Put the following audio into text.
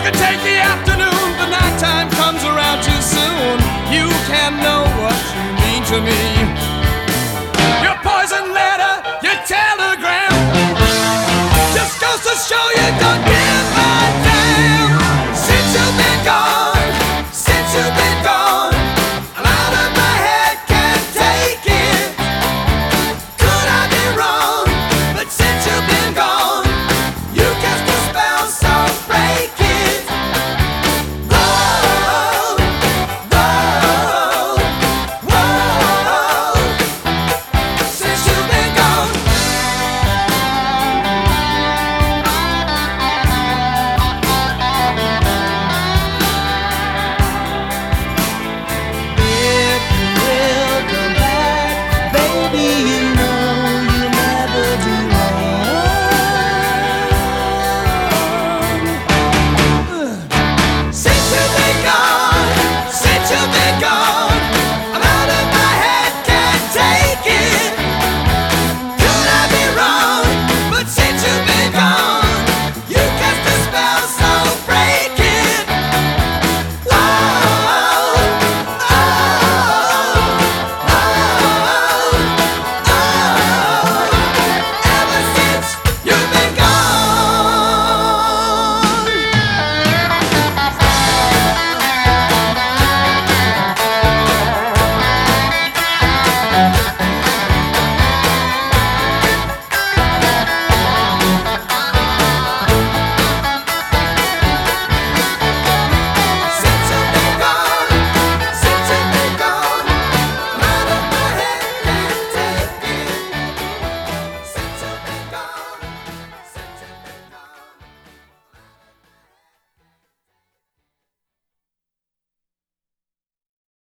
I could take the afternoon, but nighttime comes around too soon. You can't know what you mean to me.